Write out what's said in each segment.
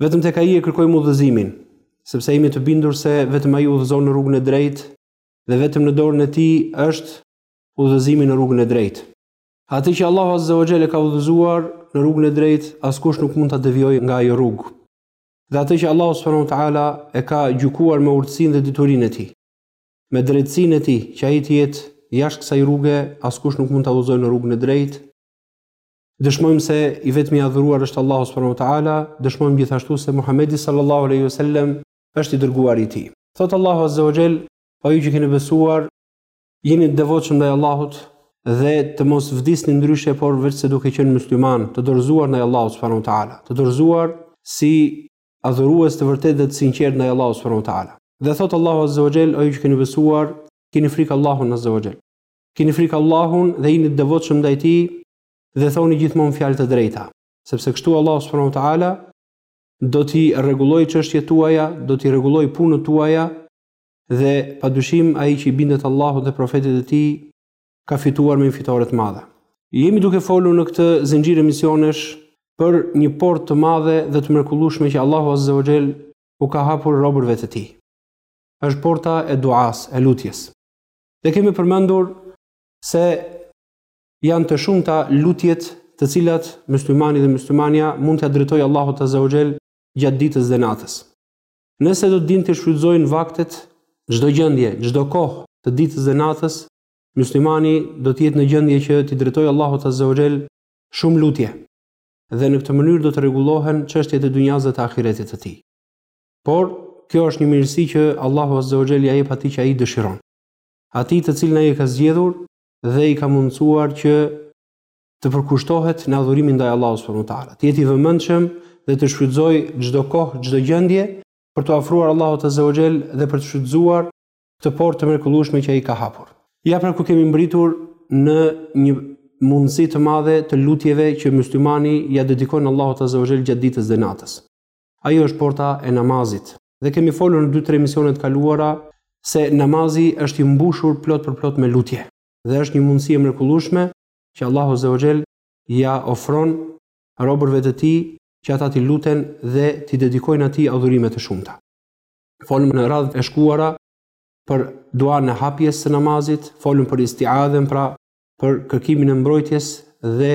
Vetëm tek Ai e kërkojmë udhëzimin, sepse jemi të bindur se vetëm Ai udhëzon në rrugën e drejtë dhe vetëm në dorën e Tij është udhëzimi në rrugën e drejtë. Atë që Allahu azza wa jall e ka udhëzuar në rrugën e drejtë, askush nuk mund ta devijojë nga ajo rrugë. Dhe atë që Allahu subhanahu wa taala e ka gjykuar me urtësinë dhe diturinë e Tij, me drejtësinë e Tij, që ai të jetë jashtë kësaj rruge, askush nuk mund ta udhëzojë në rrugën e drejtë, Dëshmojmë se i vetmi i adhuruar është Allahu subhanahu wa taala, dëshmojmë gjithashtu se Muhamedi sallallahu alaihi wasallam është i dërguar i tij. Thot Allahu azza wa jall, o ju që keni besuar, jini të devotshëm ndaj Allahut dhe të mos vdisni ndryshe por veçse duke qenë musliman, të dorëzuar ndaj Allahut subhanahu wa taala, të dorëzuar si adhurues të vërtetë dhe të sinqertë ndaj Allahut subhanahu wa taala. Dhe thotë Allahu azza wa jall, o ju që keni besuar, keni frikë Allahun azza wa jall. Kini frikë Allahun dhe jini të devotshëm ndaj tij dhe thoni gjithmonë fjalë të drejta, sepse kështu Allahu subhanahu wa taala do t'i rregullojë çështjet tuaja, do t'i rregullojë punët tuaja dhe padyshim ai që i bindet Allahut dhe profetit të tij ka fituar me një fitore të madhe. Jemi duke folur në këtë zinxhir emisionesh për një portë të madhe dhe të mrekullueshme që Allahu Azza wa Jell u ka hapur robërve të tij. Është porta e duasë, e lutjes. Ne kemi përmendur se janë të shumta lutjet të cilat muslimani dhe muslimania mund t'i drejtojë Allahut Azza wa Jell gjatë ditës dhe natës. Nëse do të dinë t'i shfrytëzojnë vaktet, çdo gjendje, çdo kohë të ditës dhe natës, muslimani do të jetë në gjendje që t'i drejtojë Allahut Azza wa Jell shumë lutje dhe në këtë mënyrë do të rregullohen çështjet e dunjasë dhe të ahiretit të tij. Por kjo është një mirësi që Allahu Azza wa Jalla ia jep atij që ai dëshiron. Atij të cilin ai e ka zgjedhur dhe i ka mundësuar që të përkushtohet në adhurimin ndaj Allahut subhanahu wa taala. Të jetë i vëmendshëm dhe të shfrytëzojë çdo kohë, çdo gjendje për t'iu afruar Allahut Azza wa Jalla dhe për të shfrytëzuar këtë portë të mrekullueshme që ai ka hapur. Ja pra ku kemi mbritur në një mundësi të madhe të lutjeve që myslimani ia dedikon Allahut Azza wa Jalla gjatë ditës dhe natës. Ajo është porta e namazit. Dhe kemi folur në dy tre emisione të kaluara se namazi është i mbushur plot për plot me lutje dhe është një mundësi e mrekullueshme që Allahu Azza wa Jell ia ofron robërve të tij që ata t'i luten dhe t'i dedikojnë atij adhurime të shumta. Folëm në radhët e shkuara për duan e hapjes së namazit, folëm për istiadhen, pra për kërkimin e mbrojtjes dhe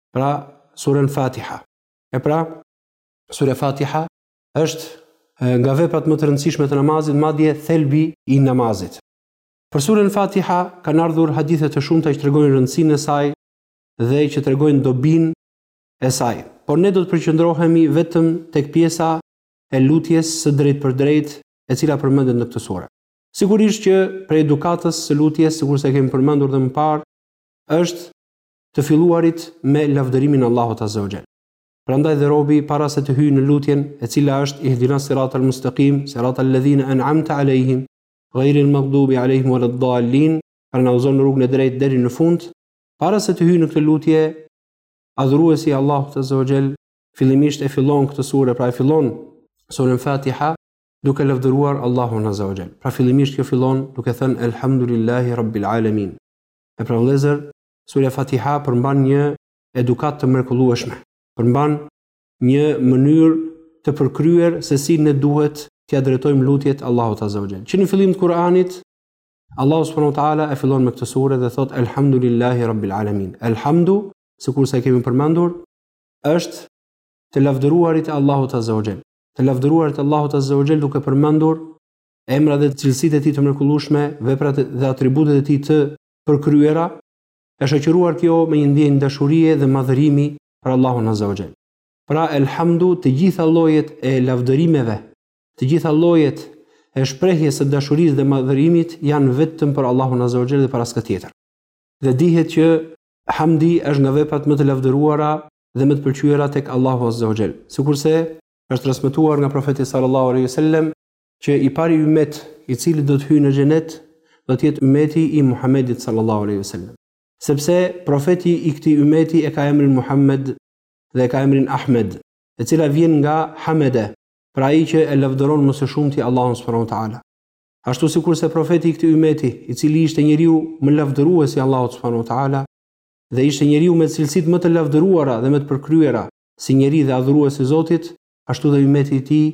pra suren Fatiha. E pra, Sure Fatiha është nga veprat më të rëndësishme të namazit, madje thelbi i namazit. Për surën Fatiha kanë ardhur hadithe të shumta që tregojnë rëndësinë e saj dhe që tregojnë dobinë e saj. Por ne do të përqendrohemi vetëm tek pjesa e lutjes së drejtpërdrejtë, e cila përmendet në këtë sure. Sigurisht që prej edukatës së lutjes, sikurse kemi përmendur dhe më parë, është të filluarit me lavdërimin e Allahut Azza wa Jall. Prandaj dhe robi para se të hyjë në lutjen, e cila është Ihdina Sirat al-Mustaqim, Sirat al-Ladhina an'amta alejhim, Ghayri al-Maghdubi alejhim wala ad-Dallin, pra na udhëzo në rrugën e drejtë deri në fund, para se të hyjë në këtë lutje, adhuruesi i Allahut Azza wa Jall fillimisht e fillon këtë sure, pra e fillon surën Fatiha duke lavdëruar Allahun Azza wa Jall. Pra fillimisht kjo fillon duke thënë Elhamdulillahi Rabbil Alamin. E pra vëllezër, Sure Fatiha përmban një edukatë të mrekullueshme, përmban një mënyrë të përkryer se si ne duhet t'ia drejtojmë lutjet Allahut Azza wa Jall. Që në fillim të Kur'anit Allahu subhanahu wa taala e fillon me këtë sure dhe thotë Elhamdulillahi rabbil alamin. Elhamdu, sikurse e kemi përmendur, është të lavdëruarit e Allahut azza wa jall. Të lavdëruarit e Allahut azza wa jall duke përmendur emrat dhe cilësitë e tij të mrekullueshme, veprat dhe atributet e tij të përkryera, e shoqëruar kjo me një ndjenjë dashurie dhe madhërimi për Allahun Azza wa Jell. Pra Elhamdu të gjitha llojet e lavdërimeve, të gjitha llojet e shprehjes së dashurisë dhe madhërimit janë vetëm për Allahun Azza wa Jell dhe për askë tjetër. Dhe dihet që Hamdi është nga veprat më të lavdëruara dhe më të pëlqyera tek Allahu Azza wa Jell. Sikurse është transmetuar nga Profeti Sallallahu alejhi wa sellem, që i pari ymmet i cili do të hyjë në xhenet do të jetë ymmeti i Muhamedit sallallahu alaihi wasallam. Sepse profeti i këtij ymmeti e ka emrin Muhammed dhe e ka emrin Ahmed, e cila vjen nga Hamede, pra ai që e lavdëron më së shumti Allahun subhanahu wa taala. Ashtu sikurse profeti i këtij ymmeti, i cili ishte njeriu më lavdërues i Allahut subhanahu wa taala dhe ishte njeriu me cilësitë më të lavdëruara dhe më të përkryera si njeri dhe adhurues i Zotit, ashtu dhe ymmeti i tij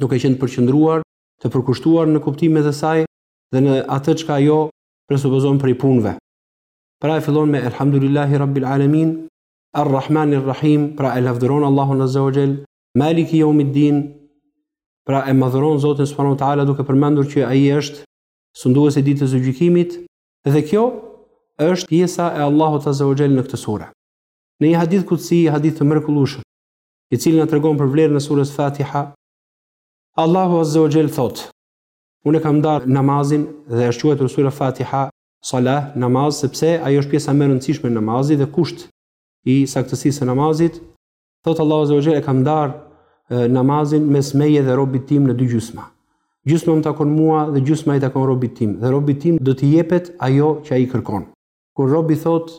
duke qenë të përqendruar, të përkushtuar në kuptimet e saj dhe në atë çka ajo presupozon prej punëve. Pra e fillon me Elhamdulillahi Rabbil Alamin, Ar-Rahmanir Rahim, pra e lavdëron Allahun Azza wa Jall, Maliki Yawmiddin, pra e madhëron Zotin Subhanahu wa Taala duke përmendur që ai është sunduesi i ditës së gjykimit dhe kjo është pjesa e Allahut Azza wa Jall në këtë sure. Në një hadith kudsi, hadith të mrekullueshëm, i cili na tregon për vlerën e surës Fatiha, Allahu Azza wa Jall thotë, Unë e kam ndarë namazin dhe është quajtur sura Fatiha, salah, namaz, sepse ajo është pjesa më e rëndësishme e namazit dhe kusht i saktësisë së namazit. Thotë Allahu Azza wa Jall e kam ndarë namazin mes meje dhe robit tim në dy gjysma. Gjysma më takon mua dhe gjysma i takon robit tim dhe robit tim do t'i jepet ajo që ai kërkon. Kur robi thotë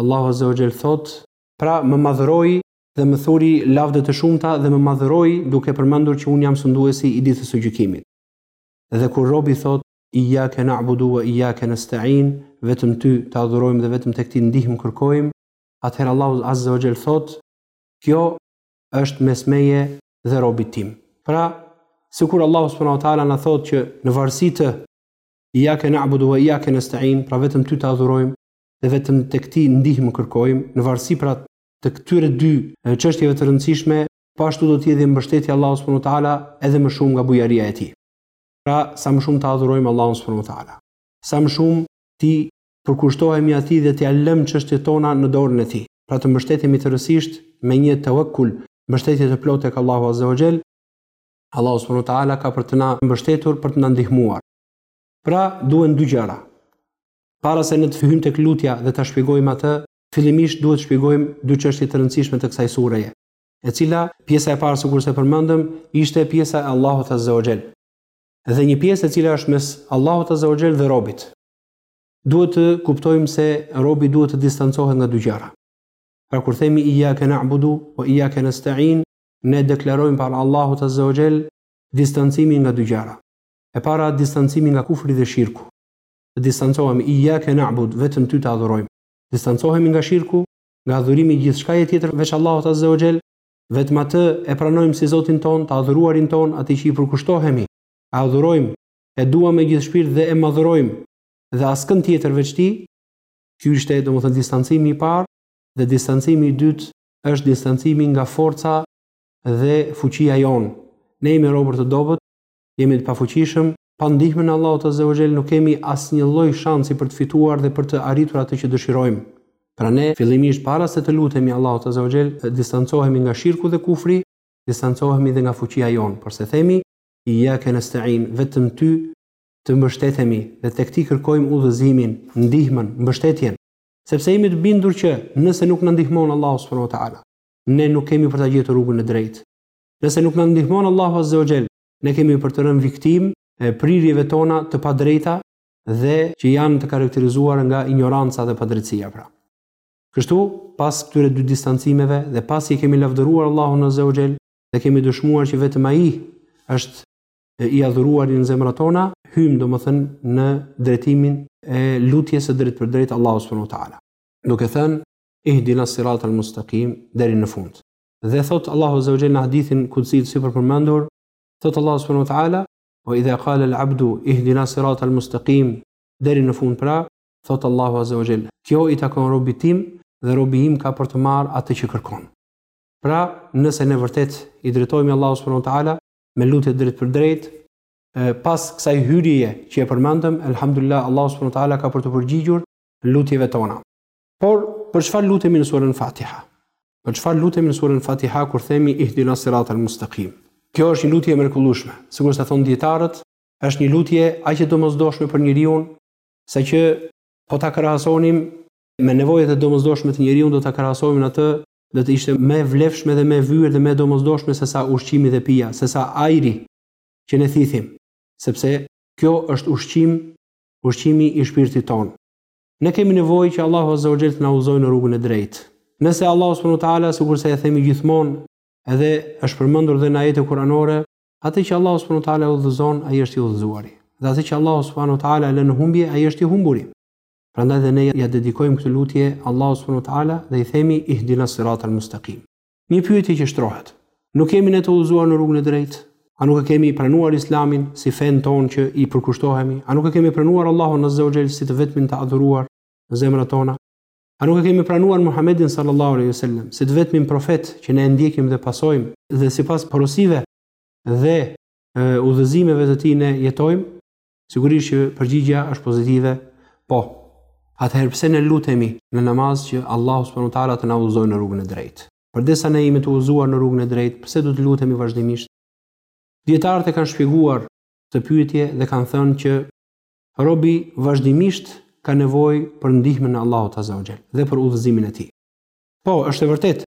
Allahu Azza wa Jall thotë, Pra më madhëroi dhe më thuri lavde të shumta dhe më madhëroi duke përmendur që unë jam sunduesi i Ditës së Gjykimit. Dhe kur robi thotë, Iyake na'budu wa iyake nesta'in, vetëm Ty të adhurojmë dhe vetëm tek Ti ndihmë kërkojmë, atëherë Allahu Azza wa Jall thotë, Kjo është mes meje dhe robit tim. Pra, sikur Allahu Subhanahu wa Ta'ala na thotë që në varësi të Iyake na'budu wa iyake nesta'in, pra vetëm Ty të adhurojmë dhe vetëm tek ti ndihmë kërkojmë, në varësi pra të këtyre dy çështjeve të rëndësishme, po ashtu do të jetë mbështetja e Allahut subhanahu wa taala edhe më shumë nga bujaria e tij. Pra, sa më shumë ta adhurojmë Allahun subhanahu wa taala, sa më shumë t'i përkushtohemi atij dhe t'ia lëmë çështjet tona në dorën e tij. Pra të mbështetemi tërësisht me një tawakkul, mbështetje të plotë tek Allahu azza wa jall. Allahu subhanahu wa taala ka për të na mbështetur, për të na ndihmuar. Pra, duhen dy gjëra. Para se ne të hyjmë tek lutja dhe ta shpjegojmë atë, fillimisht duhet të shpjegojmë dy çështje të rëndësishme të kësaj sureje, e cila, pjesa e parë sikurse përmendëm, ishte pjesa e Allahut Azza wa Jall. Dhe një pjesë e cila është mes Allahut Azza wa Jall dhe robit. Duhet të kuptojmë se robi duhet të distancohet nga dy gjëra. Pra kur themi iyyake na'budu wa iyyake nasta'in, ne deklarojmë para Allahut Azza wa Jall distancimin nga dy gjëra. E para, distancimi nga kufri dhe shirku. Të distancohemi, Iyake na'bud, vetëm Ty të adhurojmë. Distancohemi nga shirku, nga adhurimi i gjithçkaje tjetër veç Allahut azza wa jall, vetëm Atë e pranojmë si Zotin tonë, të adhuruarin tonë, Atij që i përkushtohemi, e adhurojmë, e duam me gjithë shpirt dhe e madhërojmë, dhe askënd tjetër veç Tij. Ky ishte, domethënë, distancimi i parë, dhe distancimi i dytë është distancimi nga forca dhe fuqia jonë. Ne jemi robër të dobët, Jemi të pafuqishëm, pa ndihmën e Allahut azze wa xhel nuk kemi asnjë lloj shansi për të fituar dhe për të arritur atë që dëshirojmë. Pra ne, fillimisht para se të lutemi Allahut azze wa xhel, distancohemi nga shirku dhe kufri, distancohemi dhe nga fuqia jonë, porse themi, Iyake nesta'in, vetëm ty të mbështetemi dhe tek ti kërkojmë udhëzimin, ndihmën, mbështetjen, sepse jemi të bindur që nëse nuk na ndihmon Allahu subhanahu wa ta'ala, ne nuk kemi për ta gjetur rrugën e drejtë. Nëse nuk na ndihmon Allahu Azza wa Jall, ne kemi për të rënë viktimë e prirjeve tona të padrejta dhe që janë të karakterizuar nga injoranca dhe padrejtësia pra. Kështu, pas këtyre dy distancimeve dhe pasi e kemi lavdëruar Allahun Azza wa Jall dhe kemi dëshmuar që vetëm Ai është i adhuruar në zemrat tona, hyjmë domethënë në drejtimin e lutjes së drejtpërdrejtë Allahu subhanahu wa taala. Duke thënë ihdinas siratal mustaqim deri në fund. Dhe thotë Allahu Azza wa Jalla në hadithin kudsi të sipërpërmendur, thotë Allahu subhanahu wa taala, "Wa idha qala al-'abdu ihdina sirata al-mustaqim" deri në fund pra, thotë Allahu Azza wa Jalla, kjo i takon robit tim dhe robi im ka për të marrë atë që kërkon. Pra, nëse ne vërtet i drejtohemi Allahu subhanahu wa taala me lutje drejtpërdrejt, pas kësaj hyrjeje që e përmendëm, elhamdulillah Allahu subhanahu wa taala ka për t'u përgjigjur lutjeve tona. Por për çfarë lutemi në surën Fatiha? Për çfarë lutemi në surën Fatiha kur themi ihdina sirat al-mustaqim? Kjo është një lutje e mrekullueshme. Sikurse thonë dijetarët, është një lutje aq e domosdoshme për njeriun, saqë po ta krahasonim me nevojat e domosdoshme të njeriut, do ta krahasonim atë do të ishte më e vlefshme dhe më e vyer dhe më e domosdoshme sesa ushqimi dhe pija, sesa ajri që ne thithim, sepse kjo është ushqim, ushqimi i shpirtit tonë. Ne kemi nevojë që Allahu Azza wa Jell të na udhëzojë në rrugën e drejtë. Nëse Allahu Subhanu Teala, sikurse e themi gjithmonë, edhe është përmendur dhe në ajete kuranore, atë që Allahu Subhanu Teala e udhëzon, ai është i udhëzuari. Dhe atë që Allahu Subhanu Teala e lë në humbje, ai është i humburi. Prandaj dhe ne ia dedikojmë këtë lutje Allahu Subhanu Teala dhe i themi Ihdinas Siratal Mustaqim. Një pyetje që shtrohet, Nuk jemi ne të udhëzuar në rrugën e drejtë? A nuk e kemi pranuar Islamin si fenë tonë që i përkushtohemi? A nuk e kemi pranuar Allahun Azza wa Jell si të vetmin të adhuruar në zemrat tona? A nuk e kemi pranuar Muhammedin sallallahu alaihi wasallam si të vetmin profet që ne e ndjekim dhe pasojmë dhe sipas porosive dhe udhëzimeve të tij ne jetojmë? Sigurisht që përgjigjja është pozitive, po. Atëherë pse ne lutemi në namaz që Allahu subhanahu wa taala të na udhëzojë në rrugën e drejtë? Përderisa ne jemi të udhëzuar në rrugën e drejtë, pse duhet të lutemi vazhdimisht? Dijetarët e kanë shpjeguar këtë pyetje dhe kanë thënë që robi vazhdimisht ka nevojë për ndihmën e Allahut azza wa jall dhe për udhëzimin e tij. Po, është e vërtetë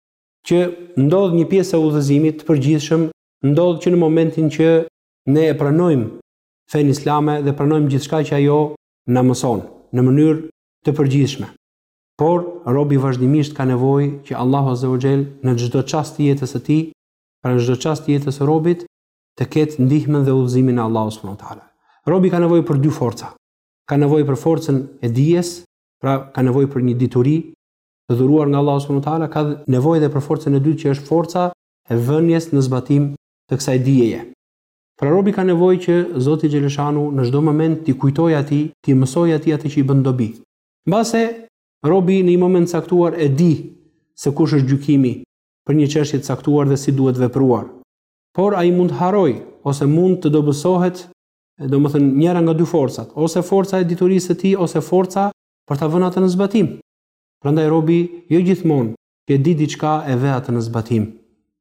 që ndodh një pjesë e udhëzimit të përgjithshëm, ndodh që në momentin që ne e pranojmë fenë islame dhe pranojmë gjithçka që ajo na mëson në mënyrë të përgjithshme. Por, robi vazhdimisht ka nevojë që Allahu Azza wa Jell në çdo çast të jetës së tij, pra në çdo çast të jetës së robit, të ketë ndihmën dhe udhëzimin e Allahut subhanahu wa taala. Robi ka nevojë për dy forca. Ka nevojë për forcën e dijes, pra ka nevojë për një dituri të dhuruar nga Allahu subhanahu wa taala, ka nevojë edhe për forcën e dytë që është forca e vënies në zbatim të kësaj dijeje. Pra robi ka nevojë që Zoti xheleshanu në çdo moment t'i kujtojë atij, t'i mësojë atij atë që i bën dobi. Mbase, robi në një moment të caktuar e di se kush është gjykimi për një çështje të caktuar dhe si duhet vepruar. Por ai mund të harrojë ose mund të dobësohet, domethënë njëra nga dy forcat, ose forca e diturisë së tij ose forca për ta vënë atë në zbatim. Prandaj robi jo gjithmonë që di diçka e ve atë në zbatim.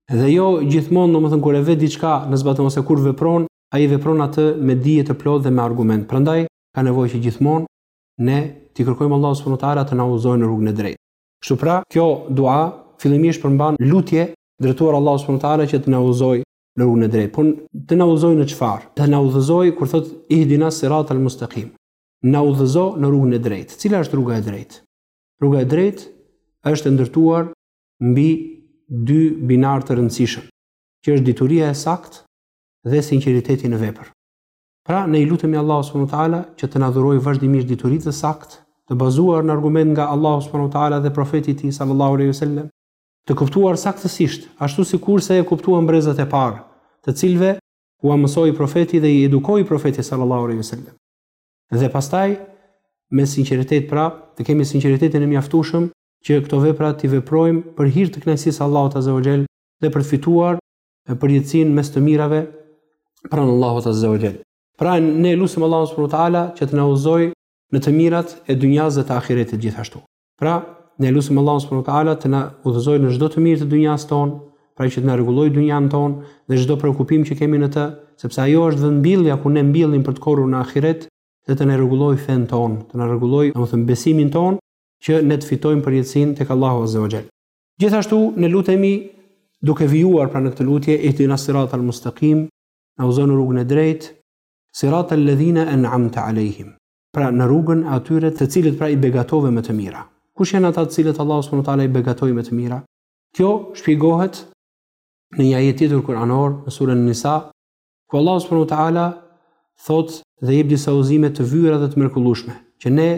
Dhe jo gjithmonë, domethënë kur e ve diçka në zbatim ose kur vepron, ai vepron atë me dije të plotë dhe me argument. Prandaj ka nevojë që gjithmonë ne t'i kërkojmë Allahut subhanahu wa taala të na udhëzojë në rrugën e drejtë. Kështu pra, kjo dua fillimisht përmban lutje drejtuar Allahut subhanahu wa taala që të na udhëzojë në rrugën e drejtë. Po të na udhëzojë në çfarë? Të na udhëzojë kur thotë ihdina siratal mustaqim. Na udhëzo në rrugën e drejtë. Cila është rruga e drejtë? Rruga e drejtë është e ndërtuar mbi dy binarë të rëndësishëm, që është dituria e saktë dhe sinqeriteti në vepër. Pra, ne i lutemi Allahut subhanahu wa taala që të na dhurojë vazhdimisht dituri të saktë, të bazuar në argument nga Allahu subhanahu wa taala dhe profeti i tij sallallahu alaihi wasallam, të kuptuar saktësisht, ashtu sikurse e kuptuan brezat e parë, të cilëve ua mësoi profeti dhe i edukoi profeti sallallahu alaihi wasallam. Dhe pastaj me sinqeritet pra, të kemi sinqeritetin e mjaftueshëm që këto vepra t'i veprojmë për hir të kënaqësisë së Allahut Azza wa Jell dhe për të fituar përjetësinë mes të mirave pranë Allahut Azza wa Jell. Pra ne e lusim Allahun subhanahu wa taala që të na udhëzojë në të mirat e dynjasë dhe të ahiretit gjithashtu. Pra, ne lusim Allahun subhanahu wa taala të na udhëzojë në çdo të mirë të dynjasë tonë, pra që të na rregullojë dynjanë tonë dhe çdo preokupim që kemi në të, sepse ajo është vendmbjellja ku ne mbjellim për të korrur në ahiret dhe të na rregullojë fenë tonë, të na rregullojë, domethënë besimin tonë që ne të fitojmë përjetësinë tek Allahu azza wa jall. Gjithashtu ne lutemi duke vijuar pra në këtë lutje ihdina sirat al mustakim, na udhëzo në rrugën e drejtë, sirat al ledhina en amta alejhim. pra në rrugën e atyre të cilët pra i begatove me të mira. Kush janë ata të cilët Allahu subhanahu wa taala i begatoi me të mira? Kjo shpjegohet në një ajet tjetër kuranor në surën Nisa, ku Allahu subhanahu wa taala thotë dhe jep disa udhëzime të vyera dhe të mrekullueshme, që ne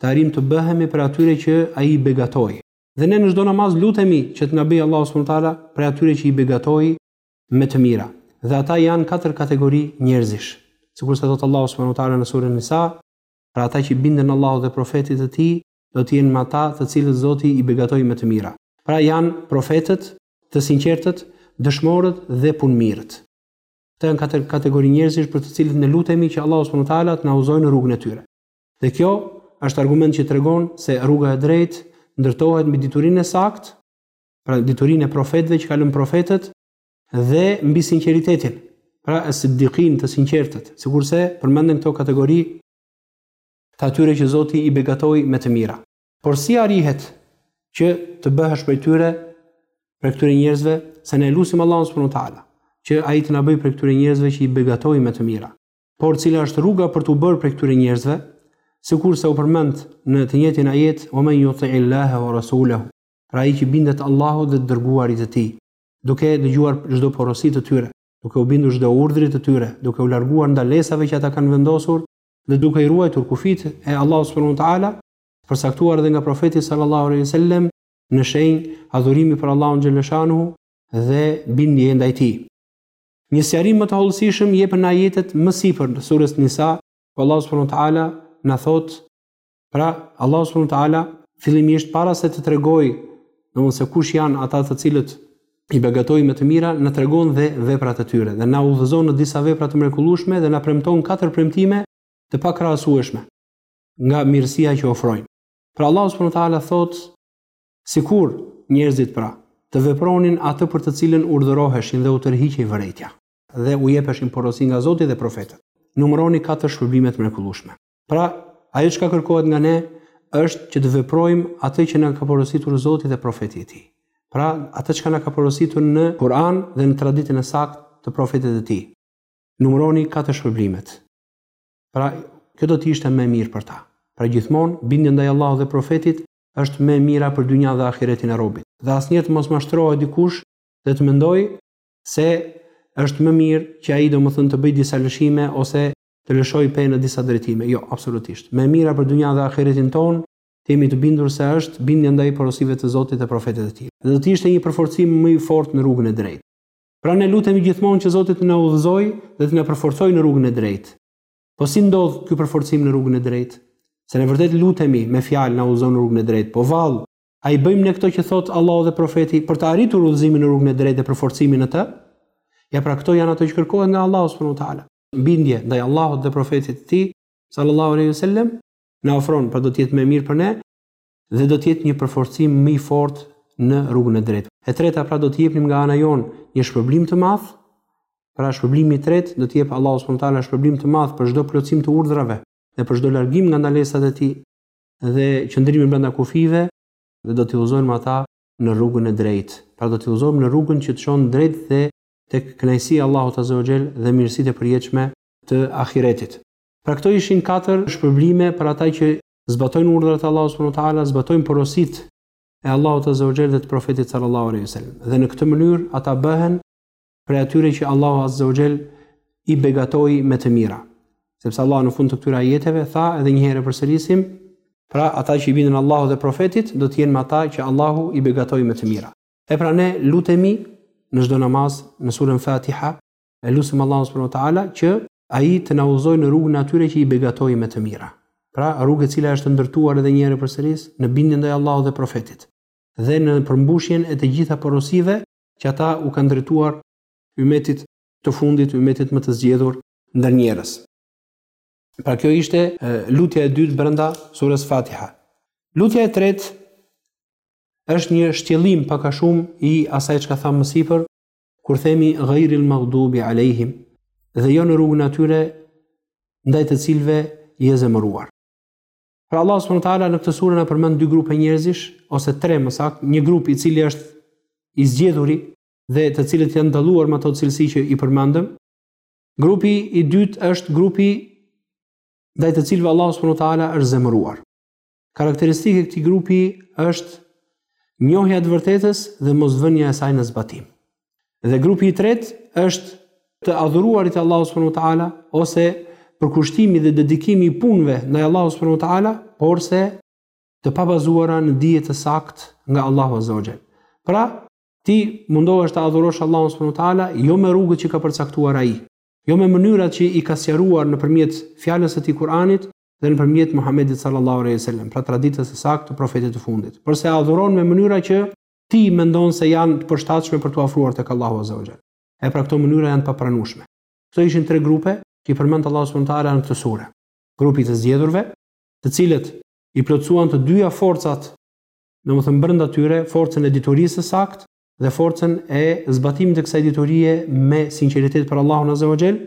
të arrijmë të bëhemi prej atyre që ai i begatoi. Dhe ne në çdo namaz lutemi që të na bëjë Allahu subhanahu wa taala prej atyre që i begatoi me të mira. Dhe ata janë katër kategori njerëzish. Sikurse thotë Allahu subhanahu wa taala në surën Nisa, Pra ata që binden Allahut dhe Profetit të Tij, do të jenë me ata të cilët Zoti i begatoi me të mira. Pra janë profetët, të sinqertët, dëshmorët dhe punëmirët. Këto janë katër kategori njerëzish për të cilët ne lutemi që Allahu subhanahu wa taala të na udhëzojë në rrugën e tyre. Dhe kjo është argument që tregon se rruga e drejtë ndërtohet mbi diturinë e saktë, pra diturinë e profetëve që kanë profetët dhe mbi sinqeritetin, pra es-siddiqin të sinqertët, sikurse përmenden këto kategori të atyre që Zoti i begatoi me të mira. Por si arrihet që të bëhesh prej tyre, prej këtyre njerëzve, se ne lusim Allahun subhanahu wa taala, që ai të na bëjë prej këtyre njerëzve që i begatoi me të mira. Por cila është rruga për t'u bërë prej këtyre njerëzve? Sikurse u përmend në të njëjtin ajet, "Wa man yuti Allaha wa rasulahu" pra ai që bindet Allahut dhe të dërguarit të tij, duke dëgjuar çdo porosi të tyre, duke u bindur çdo urdhri të tyre, duke u larguar ndalesave që ata kanë vendosur dhe duke i ruajtur kufijtë e Allahut subhanahu wa taala, të përcaktuar edhe nga Profeti sallallahu alejhi ue sellem në shenjë adhurimi për Allahun xhaleshanuhu dhe bindjeje ndaj tij. Një sqarim më të hollësishëm jepet në ajetet më sipër të surës Nisa, ku Allahu subhanahu wa taala na thotë Pra, Allahu subhanahu wa taala fillimisht para se të tregojë domthonjë se kush janë ata të cilët i begatoi me të mira, na tregon dhe veprat e tyre dhe na udhëzon në disa vepra të mrekullueshme dhe na premton katër premtime të pakrahasueshme nga mirësia që ofrojnë. Pra Allahu subhanahu wa taala thot sikur njerëzit pra të vepronin atë për të cilën urdhëroheshin dhe u tërhiqej vërejtja dhe u jepeshin porosi nga Zoti dhe profetët. Numëroni katër shpërblime të mrekullueshme. Pra, ajo çka kërkohet nga ne është që të veprojmë atë që na ka porositur Zoti dhe profeti i tij. Pra, atë që na ka porositur në Kur'an dhe në traditën e saktë të profetit të tij. Numëroni katër shpërblimet. Pra, kjo do të ishte më e mirë për ta. Pra gjithmonë bindja ndaj Allahut dhe profetit është më e mira për dynja dhe ahiretin e robit. Dhe asnjëherë të mos mashtrohet dikush dhe të mendojë se është më mirë që ai domethënë të bëjë disa lëshime ose të lëshojë pe në disa drejtime, jo, absolutisht. Më e mira për dynjanë dhe ahiretin tonë, të jemi të bindur se është bindja ndaj porosive të Zotit dhe profetit të tij. Dhe do të ishte një përforcim më i fortë në rrugën e drejtë. Pra ne lutemi gjithmonë që Zoti të na udhëzojë dhe të na përforcojë në rrugën e drejtë. Po si ndodh ky përforcim në rrugën e drejtë? Se ne vërtet lutemi me fjalë na udhëzo në rrugën e drejtë, po vallë, a i bëjmë ne këto që thotë Allahu dhe profeti për të arritur udhëzimin në rrugën e drejtë dhe përforcimin në të? Ja pra këto janë ato që kërkohet nga Allahu subhanahu wa taala. bindje ndaj Allahut dhe Profetit të Tij, sallallahu alejhi ve sellem, na ofron, pra do të jetë më e mirë për ne dhe do të jetë një përforcim më i fortë në rrugën e drejtë. E treta, pra do të jepnim nga ana jonë një shpërblim të madh, pra shpërblimi i tretë do të jep Allahu subhanahu wa taala shpërblim të madh për çdo plotësim të urdhrave dhe për çdo largim nga ndalesat e tij dhe qëndrimin brenda kufijve dhe do t'i udhëzojmë ata në rrugën e drejtë. Pra do t'i udhëzojmë në rrugën që të çon drejt dhe tek kënaqësia e Allahut azza wa xhel dhe mirësitë e përjetshme të ahiretit. Pra këto ishin katër shpërblime për ata që zbatojnë urdhrat e Allahut subhanahu wa taala, zbatojnë porositë e Allahut azza wa xhel dhe të Profetit sallallahu alejhi wasallam. Dhe në këtë mënyrë ata bëhen prej atyre që Allahu azza wa xhel i begatoi me të mira. Sepse Allahu në fund të këtyre ajeteve tha edhe një herë e përsërisim, pra ata që i binden Allahut dhe Profetit do të jenë me ata që Allahu i begatoi me të mira. E pra ne lutemi në çdo namaz në surën Fatiha, e lutim Allahun subhanahu wa taala që ai të na udhëzojë në rrugën e atyre që i begatoi me të mira. Pra, rrugë e cila është e ndërtuar edhe një herë e përsëris në bindjen ndaj Allahut dhe profetit dhe në përmbushjen e të gjitha porosive që ata u kanë drejtuar ymetit të fundit, ymetit më të zgjedhur ndër njerëz. Pra kjo ishte lutja e dytë brenda surës Fatiha. Lutja e tretë është një shtjellim pak a shumë i asaj çka thamë më sipër, kur themi ghairil maghdubi alejhim dhe jo në rrugën e atyre ndaj të cilëve je zemëruar. Pra Allah subhanahu wa taala në këtë sure na përmend dy grupe njerëzish ose tre më saktë, një grup i cili është i zgjedhuri dhe të cilët janë dalluar me ato cilësi që i përmendëm, Grupi i dytë është grupi ndaj të cilëve Allahu subhanahu wa taala është zemëruar. Karakteristikë e këtij grupi është njohja e të vërtetës dhe mos vënia e saj në zbatim. Dhe grupi i tretë është të adhuruarit e Allahu subhanahu wa taala ose përkushtimi dhe dedikimi i punëve ndaj Allahu subhanahu wa taala, porse të pabazuara në dije të saktë nga Allahu azza wa jall. Pra, Ti mundohesh të adhurosh Allahun subhanahu wa taala jo me rrugët që ka përcaktuar Ai, jo me mënyrat që i ka sqaruar nëpërmjet Fjalës së Tij Kur'anit dhe nëpërmjet Muhamedit sallallahu alejhi ve selem, pra traditës së saktë të Profetit të Fundit, porse adhuron me mënyra që ti mendon se janë të përshtatshme për t'u afruar tek Allahu azza wa xhel. E pra këto mënyra janë të papranueshme. Këto ishin tre grupe që i përmend Allahu subhanahu wa taala në këtë sure. Grupi i të zgjedhurve, të cilët i plotësuan të dyja forcat domethënë brenda tyre forcën e diturisë së saktë dhe forcën e zbatimit të kësaj diturie me sinqeritet për Allahun Azza wa Jell.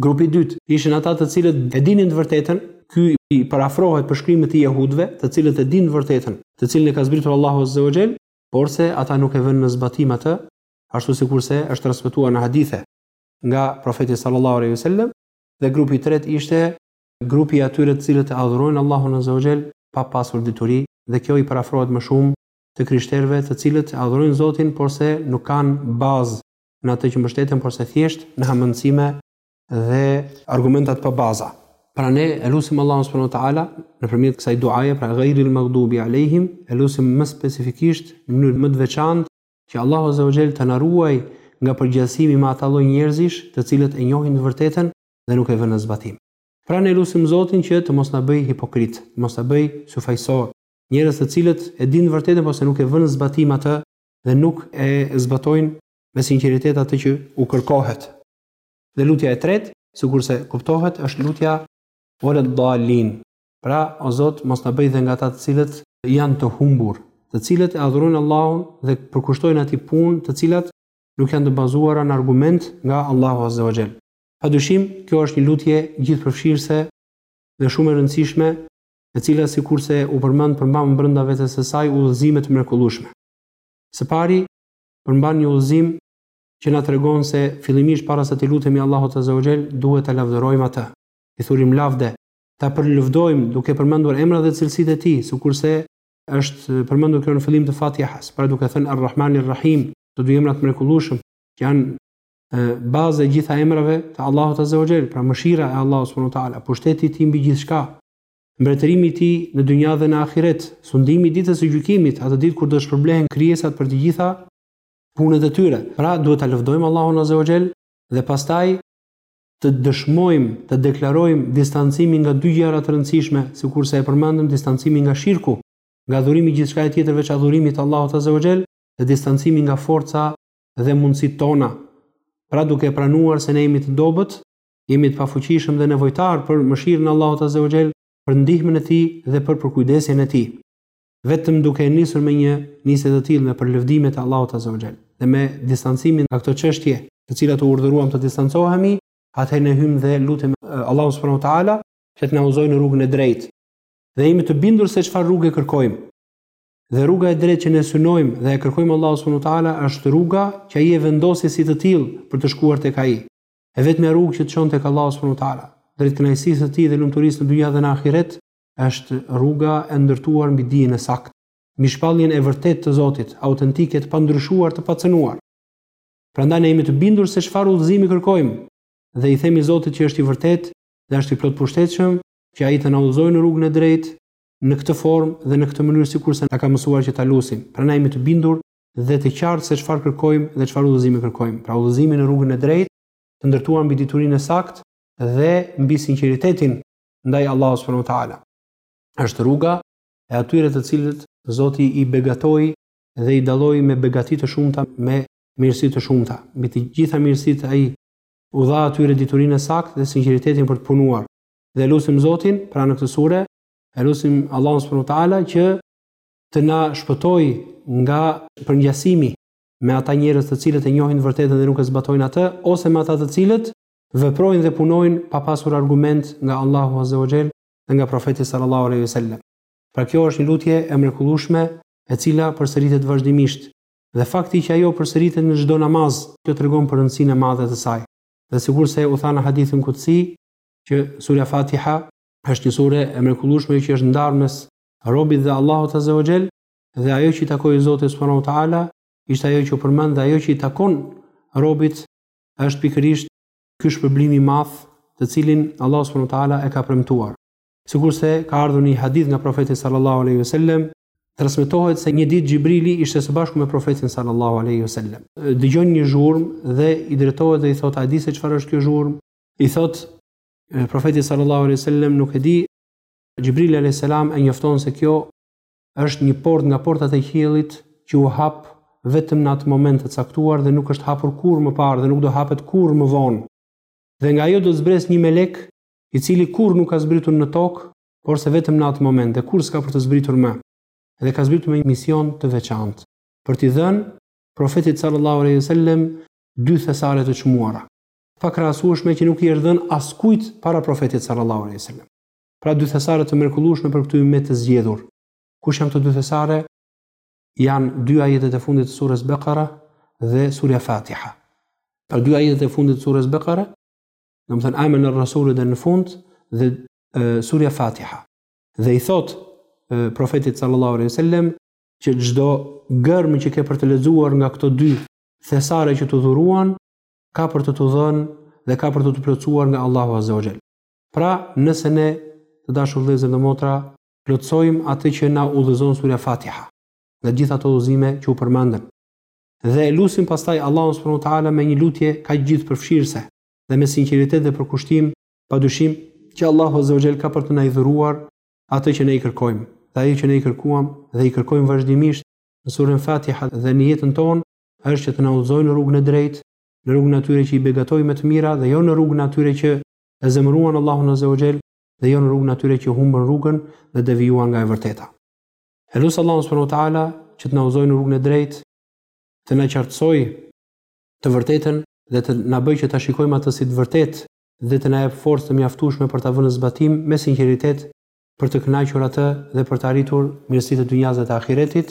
Grupi i dytë ishin ata të cilët e dinin të vërtetën, ky i përafrohet përshkrimit të jehudëve, të cilët e dinë të vërtetën, të cilën e ka zbritur Allahu Azza wa Jell, porse ata nuk e vënë në zbatim atë, ashtu sikurse është transmetuar në hadithe nga Profeti sallallahu alejhi ve sellem, dhe grupi i tretë ishte Grupi i atyre të cilët e adhurojnë Allahun Azza wa Jell pa pasur dituri, dhe kjo i përafrohet më shumë të krishterëve të cilët adhurojnë Zotin porse nuk kanë bazë në atë që mbështeten porse thjesht në hamendësime dhe argumenta të pabaza. Pra ne e lusim Allahun subhanahu wa taala nëpërmjet kësaj duaje, pra ghairil maghdubi alejhim, e lusim më specifikisht në mënyrë më të veçantë që Allahu azza wa jall të na ruajë nga përngjasimi me ata lloj njerëzish të cilët e njohin të vërtetën dhe nuk e vënë në zbatim. Pra ne lusim Zotin që të mos na bëjë hipokritë, të mos na bëjë syfaqësorë, njerëz të cilët e dinë të vërtetën porse nuk e vënë në zbatim atë dhe nuk e zbatojnë me sinqeritet atë që u kërkohet. Dhe lutja e tretë, sikurse kuptohet, është lutja Wala Dallin. Pra, o Zot, mos na bëj dhe nga ata të cilët janë të humbur, të cilët e adhurojnë Allahun dhe përkushtojnë atij punë të cilat nuk janë të bazuara në argument nga Allahu Azza wa Jall. Padyshim, kjo është një lutje gjithëpërfshirëse dhe shumë e rëndësishme, e cila sikurse u përmend përmban brenda vetes së saj udhëzime të mrekullueshme. Së pari, përmban një udhëzim që na tregon se fillimisht para se t'i lutemi Allahut Azza wa Jell, duhet ta lavdërojmë Atë, t'i thurim lavde, ta përlëvdojmë duke përmendur emrat dhe cilësitë e Tij, sikurse është përmendur kjo në fillim të Fatihas, pra duke thënë Ar-Rahman Ar-Rahim, të dy emrat mrekullueshëm që janë bazë e gjitha emrave të Allahut Azza wa Jell, pra mëshira e Allahut subhanahu wa taala, pushteti i tij mbi gjithçka, mbretërimi i tij në dynja dhe në ahiret, sundimi i ditës së gjykimit, atë ditë kur do të shpërblehen krijesat për të gjitha punët e tyre. Pra duhet ta lëvdojmë Allahun Azza wa Jell dhe pastaj të dëshmojmë, të deklarojmë distancimin nga dy gjëra të rëndësishme, sikurse e përmendëm distancimin nga shirku, nga adhurimi i gjithçkaje tjetër veç adhurimit të Allahut Azza wa Jell, dhe distancimin nga forca dhe mundësitë tona. Pra duke e pranuar se ne jemi të dobët, jemi të pafuqishëm dhe nevojtarë për mëshirën e Allahut azza wa xhel, për ndihmën e Tij dhe për përkujdesjen e Tij. Vetëm duke e nisur me një nisje të tillë me përlëvdimet e Allahut azza wa xhel dhe me distancimin nga këto çështje të cilat u urdhëruam të distancohemi, atëherë ne hyjmë dhe lutim Allahun subhanahu wa taala që të na udhëzojë në rrugën e drejtë dhe jemi të bindur se çfarë rruge kërkojmë. Dhe rruga e drejtë që ne synojmë dhe e kërkojmë Allahu subhanahu wa taala është rruga që ai e vendosi si të tillë për të shkuar tek ai. E vetmja rrugë që të çon tek Allahu subhanahu wa taala, drejt kënaqësisë së tij dhe lumturisë në dynja dhe në ahiret, është rruga e ndërtuar mbi dijen e saktë, mbi shpalljen e vërtetë të Zotit, autentike të pandryshuar, të pacënuar. Prandaj ne jemi të bindur se çfarë udhëzimi kërkojmë dhe i themi Zotit që është i vërtetë dhe është i plot pushtetshëm që ai të na udhëzojë në rrugën e drejtë në këtë formë dhe në këtë mënyrë sikurse na ka mësuar që ta lusim. Pra ne jemi të bindur dhe të qartë se çfarë kërkojmë dhe çfarë udhëzimi kërkojmë. Pra udhëzimi në rrugën e drejtë, të ndërtuar mbi diturinë e saktë dhe mbi sinqeritetin ndaj Allahut subhanahu wa taala. Është rruga e atyre të cilët Zoti i begatoi dhe i dalloi me begati të shumta, me mirësi të shumta. Mbi të gjitha mirësitë ai u dha atyre diturinë e saktë dhe sinqeritetin për të punuar. Dhe e lusim Zotin, pra në këtë sure, e lusim Allahun subhanahu wa taala që të na shpëtojë nga përngjasimi me ata njerëz të cilët e njohin vërtetën dhe nuk e zbatojnë atë, ose me ata të cilët veprojnë dhe punojnë pa pasur argument nga Allahu azza wa jall dhe nga profeti sallallahu alaihi wasallam. Pra kjo është një lutje e mrekullueshme e cila përsëritet vazhdimisht dhe fakti që ajo përsëritet në çdo namaz, kjo tregon për rëndësinë e madhe të saj. Dhe sikurse u tha në hadithin kudsi, që surja Fatiha është një sure e mrekullueshme që është ndarë mes robit dhe Allahut azza wa jall dhe ajo që i takoi Zotit subhanahu wa taala ishte ajo që u përmend dhe ajo që i takon robit është pikërisht ky shpërblim i madh të cilin Allahu subhanahu wa taala e ka premtuar. Sikurse ka ardhur në hadith nga profeti sallallahu alaihi wasallam, transmetohet se një ditë Xhibrili ishte së bashku me profetin sallallahu alaihi wasallam. Dëgjon një zhurmë dhe i drejtohet dhe i thotë: "A di se çfarë është kjo zhurmë?" I thotë Profeti sallallahu alaihi wasallam nuk e di Xhibril alaihi salam e njofton se kjo është një portë nga portat e qiellit që u hap vetëm në atë moment të caktuar dhe nuk është hapur kurrë më parë dhe nuk do hapet kurrë më vonë. Dhe nga ajo do të zbresë një melek, i cili kurrë nuk ka zbritur në tokë, porse vetëm në atë moment dhe kurrë s'ka për të zbritur më. Dhe ka zbritur me një mision të veçantë, për t'i dhënë profetit sallallahu alaihi wasallam dy thesare të çmuara. pakrahasueshme që nuk i është dhënë askujt para Profetit sallallahu alejhi ve sellem. Pra dy thesare të mrekullueshme për këtë ymmet të zgjedhur. Kush janë këto dy thesare? Janë dy ajetet e fundit të surës Bekara dhe surja Fatiha. Pra dy ajetet e fundit të surës Bekara, domethënë Amenerrasulu deri në fund dhe surja Fatiha. Dhe i thotë profetit sallallahu alejhi ve sellem që çdo gërmë që ke për të lexuar nga këto dy thesare që t'u dhuruan, ka për t'u dhënë dhe ka për t'u plotësuar nga Allahu Azza wa Jall. Pra, nëse ne, të dashur vëllezër dhe motra, plotësojmë atë që na udhëzon Surja Fatiha dhe gjithë ato udhëzime që u përmendën, dhe e lusim pastaj Allahun subhanahu wa taala me një lutje kaq gjithëpërfshirëse dhe me sinqeritet dhe përkushtim, padyshim që Allahu Azza wa Jall ka për të na e dhuruar atë që ne i kërkojmë dhe ajo që ne i kërkuam dhe i kërkojmë vazhdimisht në Suren Fatiha dhe në jetën tonë, është që të na udhëzojë në rrugën e drejtë, në rrugën e atyre që i begatoi me të mira dhe jo në rrugën e atyre që e zemëruan Allahun Azza wa Jell dhe jo në rrugën e atyre që humbën rrugën dhe devijuan nga e vërteta. E lus Allahun subhanahu wa taala që të na udhëzojë në rrugën e drejtë, të na qartësojë të vërtetën dhe të na bëjë që ta shikojmë atë si të vërtetë dhe të na japë forcë të mjaftueshme për ta vënë në zbatim me sinqeritet për të kënaqur atë dhe për të arritur mirësitë e dynjasë dhe të ahiretit.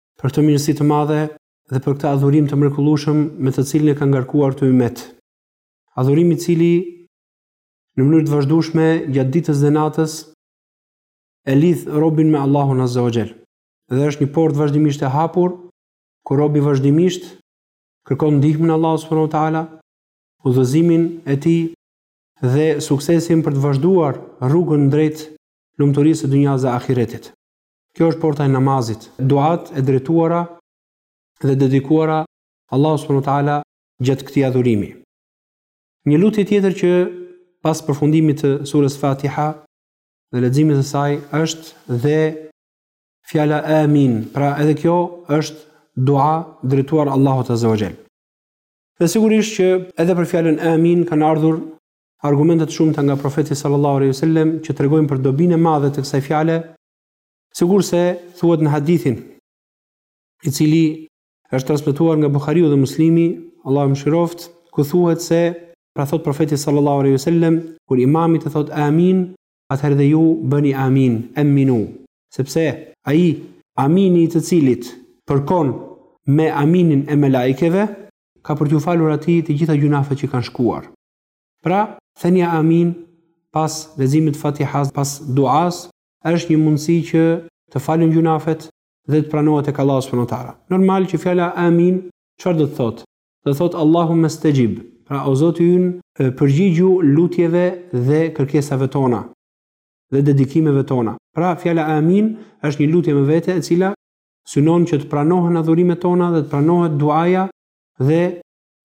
Për këtë mirësi të madhe dhe për këtë adhurim të mrekullueshëm me të cilin e ka ngarkuar këtë ymet. Adhurim i cili në mënyrë të vazhdueshme gjatë ditës dhe natës e lidh robin me Allahun Azza wa Jall. Dhe është një portë vazhdimisht e hapur ku robi vazhdimisht kërkon ndihmën e Allahut subhanahu wa taala, udhëzimin e tij dhe suksesin për të vazhduar rrugën drejt lumturisë së dynjasë dhe ahiretit. Kjo është porta e namazit. Duatë e drejtuara dhe dedikuara Allahut subhanahu wa taala gjatë këtij adhurimi. Një lutje tjetër që pas përfundimit të Sures Fatiha dhe leximit të saj është dhe fjala Amin. Pra edhe kjo është dua drejtuar Allahut azza wa jall. Dhe sigurisht që edhe për fjalën Amin kanë ardhur Argumente të shumta nga Profeti sallallahu alejhi ve sellem që tregojnë për dobinë e madhe të kësaj fjale, sikurse thuhet në hadithin, i cili është transmetuar nga Buhariu dhe Muslimi, Allahu i mëshiroftë, ku thuhet se pra thotë Profeti sallallahu alejhi ve sellem, kur imami të thotë amin, atëherë dhe ju bëni amin, eminu, sepse ai amini i të cilit përkon me aminin e melaikeve, ka për t'iu falur atij të gjitha gjynahet që kanë shkuar. Pra, thënia Amin pas leximit të Fatihas, pas duasë, është një mundësi që të falen gjynafet dhe të pranohet tek Allahu subhanahu wa taala. Normal që fjala Amin çfarë do të thotë? Do të thotë Allahumma staxhib, pra o Zoti ynë, përgjigju lutjeve dhe kërkesave tona dhe dedikimeve tona. Pra, fjala Amin është një lutje me vete e cila synon që të pranohen adhurimet tona dhe të pranohet duaja dhe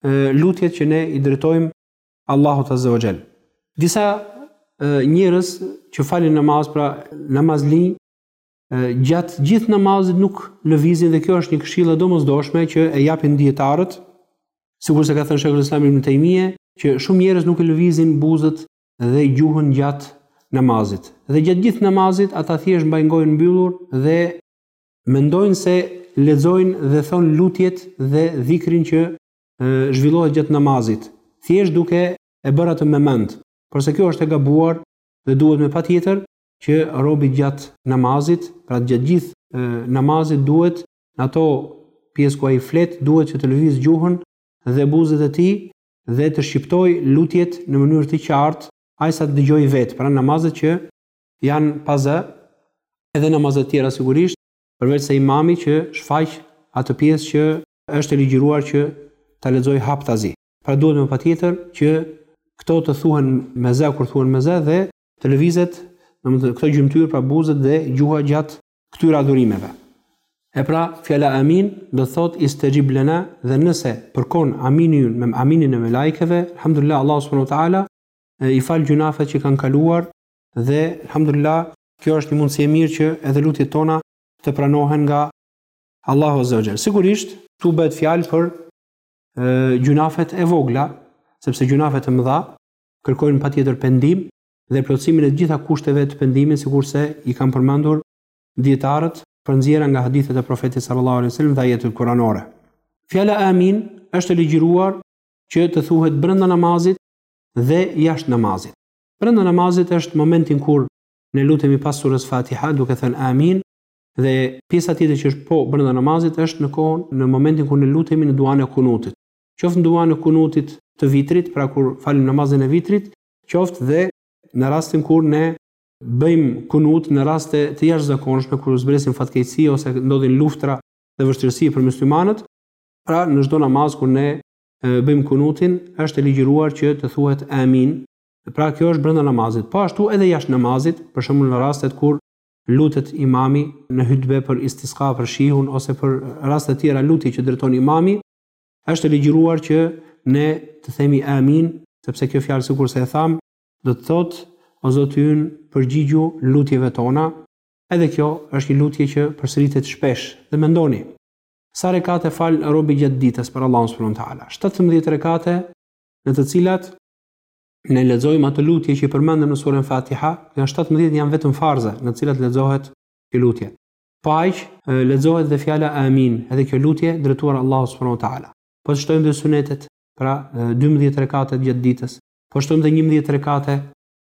lutjet që ne i drejtojmë Allahut Azza wa Jall. Disa njerëz që falin namaz, pra namazlinj, gjatë gjithë namazit nuk lëvizin dhe kjo është një këshillë e domosdoshme që e japin dijetarët, sikurse ka thënë Sheikhul Islam Ibn Taymiyah, që shumë njerëz nuk e lëvizin buzët dhe gjuhën gjatë namazit. Dhe gjatë gjithë namazit ata thjesht mbajnë gojën mbyllur dhe Mendojnë se lexojnë dhe thonë lutjet dhe dhikrin që zhvillohet gjatë namazit, thjesht duke e bërë atë me mend, porse kjo është e gabuar dhe duhet me patjetër që robi gjatë namazit, pra gjatë gjithë namazit duhet në ato pjesë ku ai flet duhet që të lëvizë gjuhën dhe buzët e tij dhe të shqiptojë lutjet në mënyrë të qartë, aq sa të dëgjojë vetë, pra namazet që Janë pa zë edhe namazet e tjera sigurisht, përveçse imami që shfaq atë pjesë që është e ligjëruar që ta lexojë haptazi. Pra duhet me patjetër që këto të thuhen me zë kur thuhen me zë dhe të lëvizet, domethënë këto gjymtyrë pra buzët dhe gjuha gjatë këtyre adhurimeve. E pra, fjala amin do të thotë istajib lana dhe nëse përkon amini me aminin e melajkeve, alhamdulillah Allahu subhanahu wa taala i fal gjunafet që kanë kaluar Dhe alhamdulillah, kjo është një mundësi e mirë që edhe lutjet tona të pranohen nga Allahu Azza wa Jall. Sigurisht, këtu bëhet fjalë për gjunafet e vogla, sepse gjunafet e mëdha kërkojnë patjetër pendim dhe plotësimin e të gjitha kushteve të pendimit, sikurse i kanë përmendur dijetarët të nxjerra nga hadithet e profetit sallallahu alaihi wasallam dhe ajetet kuranore. Fjala amin është e ligjëruar që të thuhet brenda namazit dhe jashtë namazit. Brenda namazit është momentin kur ne lutemi pas surës Fatiha duke thënë Amin dhe pjesa tjetër që është po brenda namazit është në kohën në momentin kur ne lutemi në duan e kunutit. Qoftë në duan e kunutit të vitrit, pra kur falim namazin e vitrit, qoftë dhe në rastin kur ne bëjmë kunut në raste të jashtëzakonshme kur zbresin fatkeqësi ose ndodhin luftra dhe vështirësi për muslimanët, pra në çdo namaz kur ne bëjmë kunutin, është e ligjëruar që të thuhet amin, pra kjo është brenda namazit. Po ashtu edhe jashtë namazit, për shembull në rastet kur lutet imami në hytbe për istiska, për shiun ose për raste të tjera lutje që drejton imami, është e ligjëruar që ne të themi amin, sepse kjo fjalë sikurse e thamë, do të thotë o Zoti ynë, përgjigju lutjeve tona. Edhe kjo është një lutje që përsëritet shpesh. Dhe mendoni, Sa rekate fal robi gjatë ditës për Allahun subhanahu wa taala? Shtatëmbëdhjetë rekate në të cilat ne lexojmë ato lutje që i përmendëm në surën Fatiha, këto janë shtatëmbëdhjetë janë vetëm farze në të cilat lexohet kjo lutje. Po aq lexohet dhe fjala Amin, edhe kjo lutje drejtuar Allahut subhanahu wa taala. Po të shtojmë dhe sunetet, pra 12 rekate gjatë ditës. Po të shtojmë dhe 11 rekate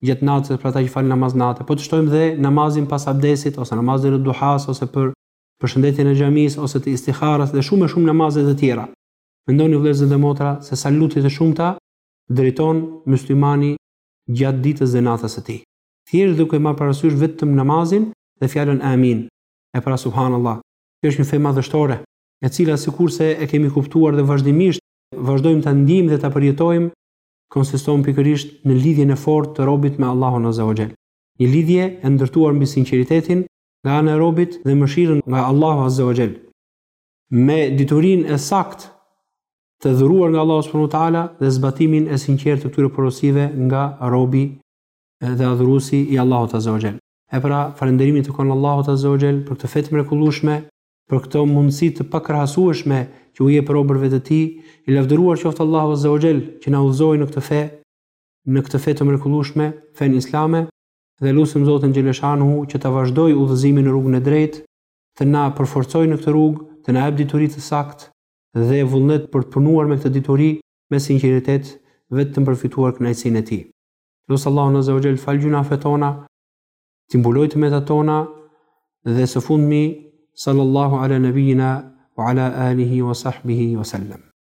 gjatë natës për ata që falin namaz natë. Po të shtojmë dhe namazin pas abdesit ose namazin e duhas ose për përshëndetjen e xhamisë ose të istihares dhe shumë e shumë namaze të tjera. Mendoni o vëllezër dhe motra se sa lutje të shumta drejton myslimani gjatë ditës dhe natës së tij. Thjesht duke marrë parasysh vetëm namazin dhe fjalën Amin e pra Subhanallah. Kjo është një fe madhështore, e cila sikurse e kemi kuptuar dhe vazhdimisht vazhdojmë ta ndjejmë dhe ta përjetojmë, konsiston pikërisht në lidhjen e fortë të robit me Allahun Azza wa Jell. Një lidhje e ndërtuar mbi sinqeritetin nga ana e robit dhe mëshirën nga Allahu Azza wa Jall. Me diturinë e saktë të dhuruar nga Allahu Subhanahu wa Teala dhe zbatimin e sinqertë të këtyre porosive nga robi dhe adhuruesi i Allahut Azza wa Jall. E pra, falënderimi i takon Allahut Azza wa Jall për këtë fe të mrekullueshme, për këto mundësi të pakrahasueshme që u jep robërve të tij, i lavdëruar qoftë Allahu Azza wa Jall që na udhëzoi në këtë fe, në këtë fe të mrekullueshme, fenë islame, dhe lusim Zotin Xheleshanuhu që ta vazhdojë udhëzimin në rrugën e drejtë, të na përforcojë në këtë rrugë, të na japë dituri të saktë dhe vullnet për të punuar me këtë dituri me sinqeritet vetëm për të fituar kënaqësinë e Tij. Lus Allahun Azza wa Jell të falë gjynahet tona, t'i mbulojë të metat tona dhe së fundmi Sallallahu ala nabiyina wa ala alihi wa sahbihi wa sallam.